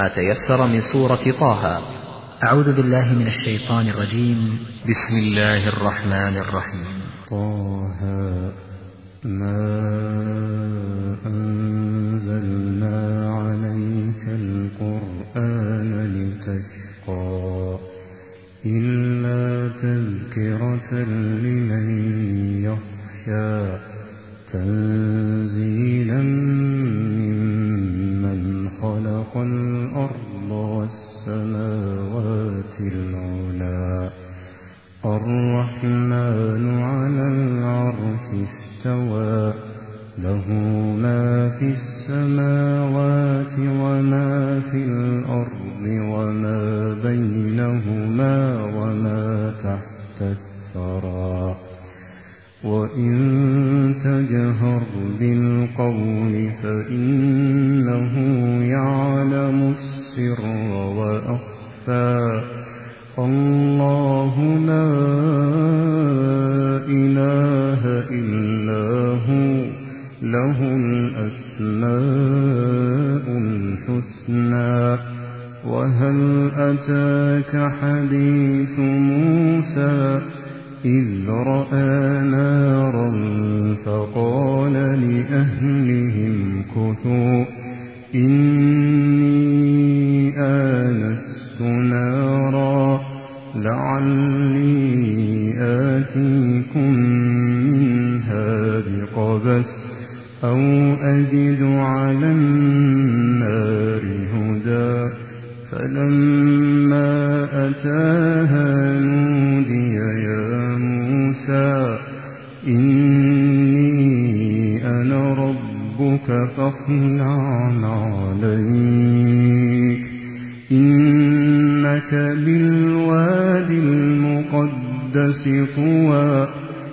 ما تيسر من سورة طه. أعوذ بالله من الشيطان الرجيم. بسم الله الرحمن الرحيم. طه ما أنزلنا عليك القرآن لتشقى إلا تذكرة لمن يخشى. that آتيكم منها بقبس أو أجد على النار هدى فلما أتاها نودي يا موسى إني أنا ربك فاخلع عليك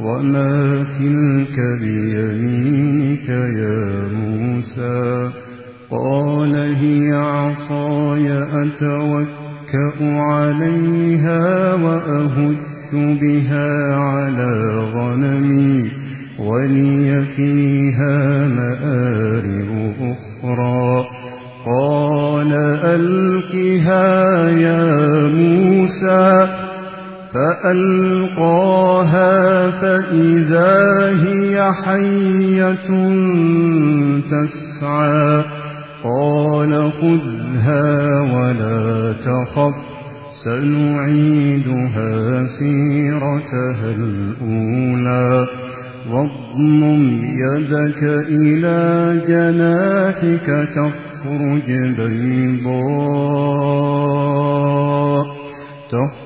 وما تلك بيمينك يا موسى قال هي عصاي أتوكأ عليها وأهش بها على غنمي ولي فيها مآرب أخرى قال ألقها يا فألقاها فإذا هي حية تسعى. قال خذها ولا تخف سنعيدها سيرتها الأولى. واضمم يدك إلى جناحك تخرج بيضاء تخرج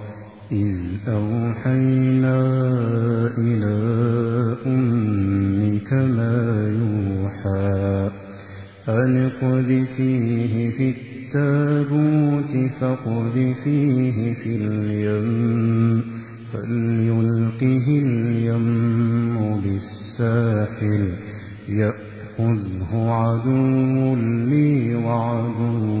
إذ أوحينا إلى أمك ما يوحى أن اقذفيه في التابوت فاقذفيه في اليم فليلقه اليم يأخذه عدو لي وعدو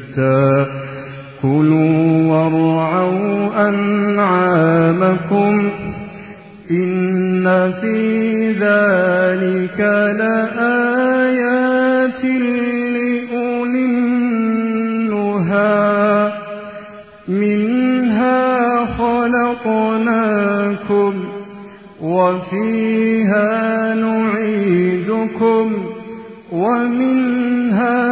كلوا وارعوا أنعامكم إن في ذلك لآيات لأولي النهى منها خلقناكم وفيها نعيدكم ومنها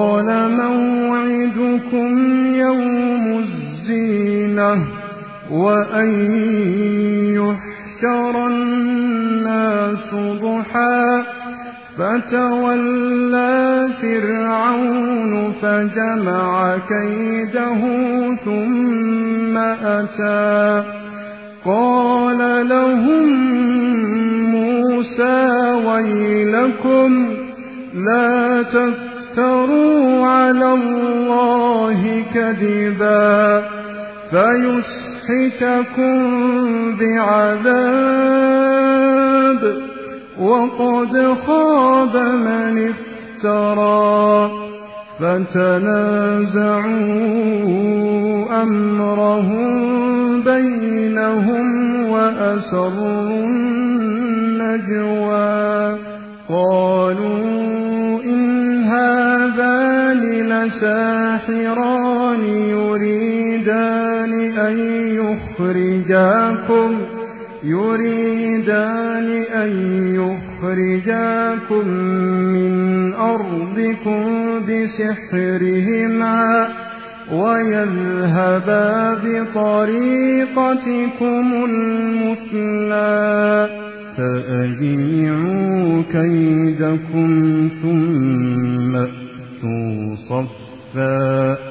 الزينة وأن يحشر الناس ضحى فتولى فرعون فجمع كيده ثم أتى قال لهم موسى ويلكم لا تفتروا على الله كذبا فيسحتكم بعذاب وقد خاب من افترى فتنازعوا أمرهم بينهم وأسروا النجوى قالوا إن هذان لساحران أن يخرجاكم يريدان أن يخرجاكم من أرضكم بسحرهما ويذهبا بطريقتكم المثلى فأجمعوا كيدكم ثم أتوا صفا.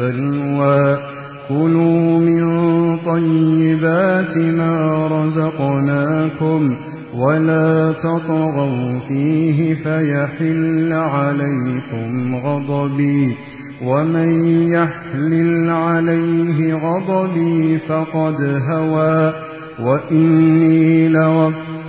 والسلوى كلوا من طيبات ما رزقناكم ولا تطغوا فيه فيحل عليكم غضبي. ومن يحلل عليه غضبي فقد هوى. وإني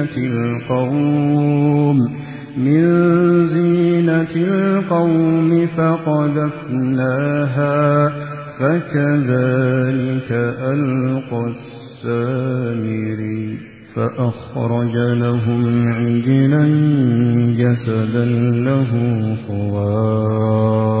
زينة القوم من زينة القوم فقذفناها فكذلك ألقى السامري فأخرج لهم عجلا جسدا له خوار.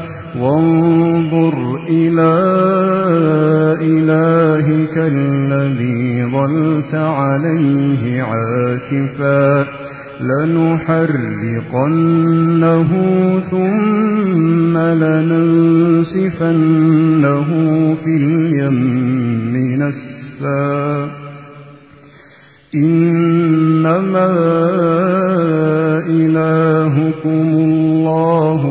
وانظر إلى إلهك الذي ظلت عليه عاكفا لنحرقنه ثم لننسفنه في اليم نسفا إنما إلهكم الله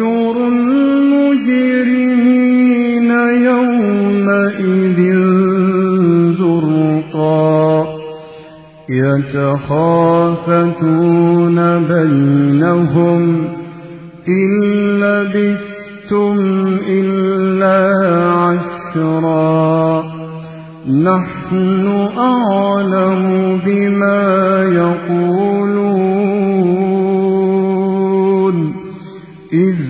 المجرمين يومئذ زرقا يتخافتون بينهم إن لبثتم إلا عشرا نحن أعلم بما يقولون إذ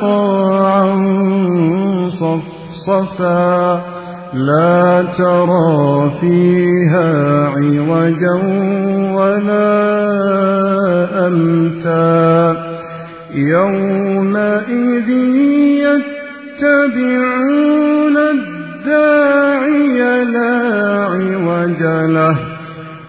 طاعا صفصفا لا ترى فيها عوجا ولا أمتا يومئذ يتبعون الداعي لا عوج له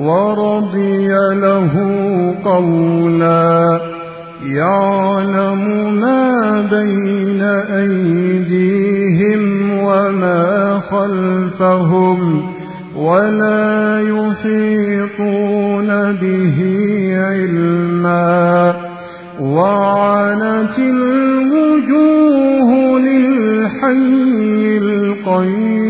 ورضي له قولا يعلم ما بين أيديهم وما خلفهم ولا يحيطون به علما وعنت الوجوه للحي القيوم